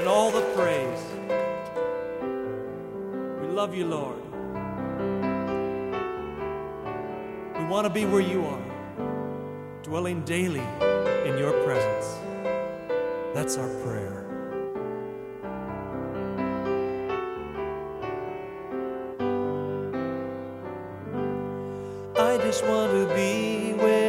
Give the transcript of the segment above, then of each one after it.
and all the praise. We love you, Lord. We want to be where you are, dwelling daily in your presence. That's our prayer. I just want to be where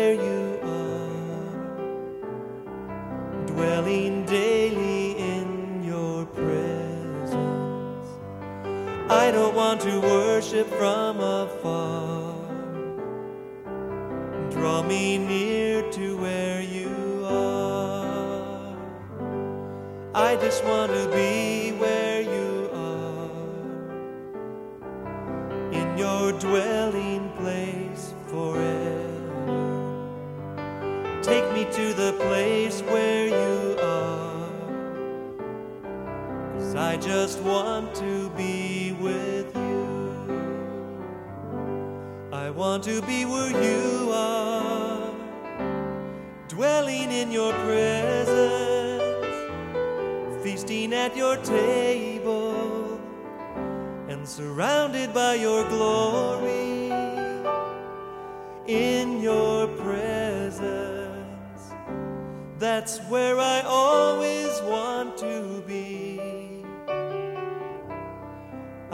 Want to worship from afar. Draw me near to where you are. I just want to be where you are in your dwelling place forever. Take me to the place where you are. Cause I just want to be with you. I want to be where you are, dwelling in your presence, feasting at your table and surrounded by your glory in your presence. That's where I always want to be.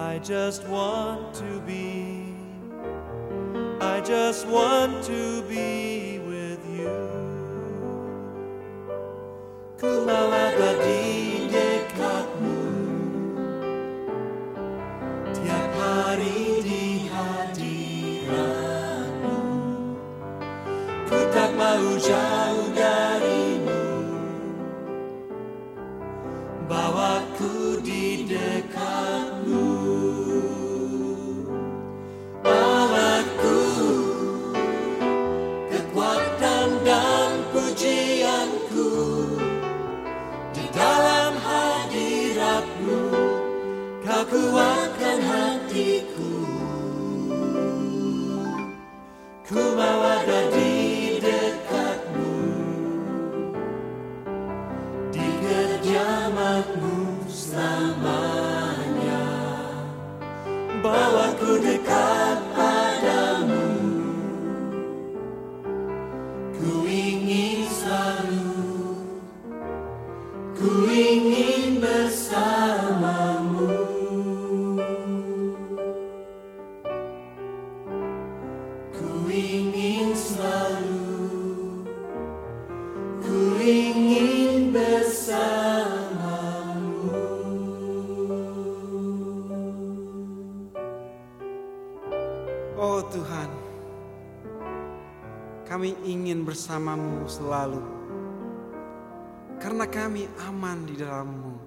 I just want to be. I just want to be with you. Dekatmu Tiap hari mau jauh darimu Bawaku kuatkan hatiku. Ku mau ada di dekatmu. Di kediamanmu selamanya. Bawaku dekat Oh Tuhan, kami ingin bersamamu selalu, karena kami aman di dalammu.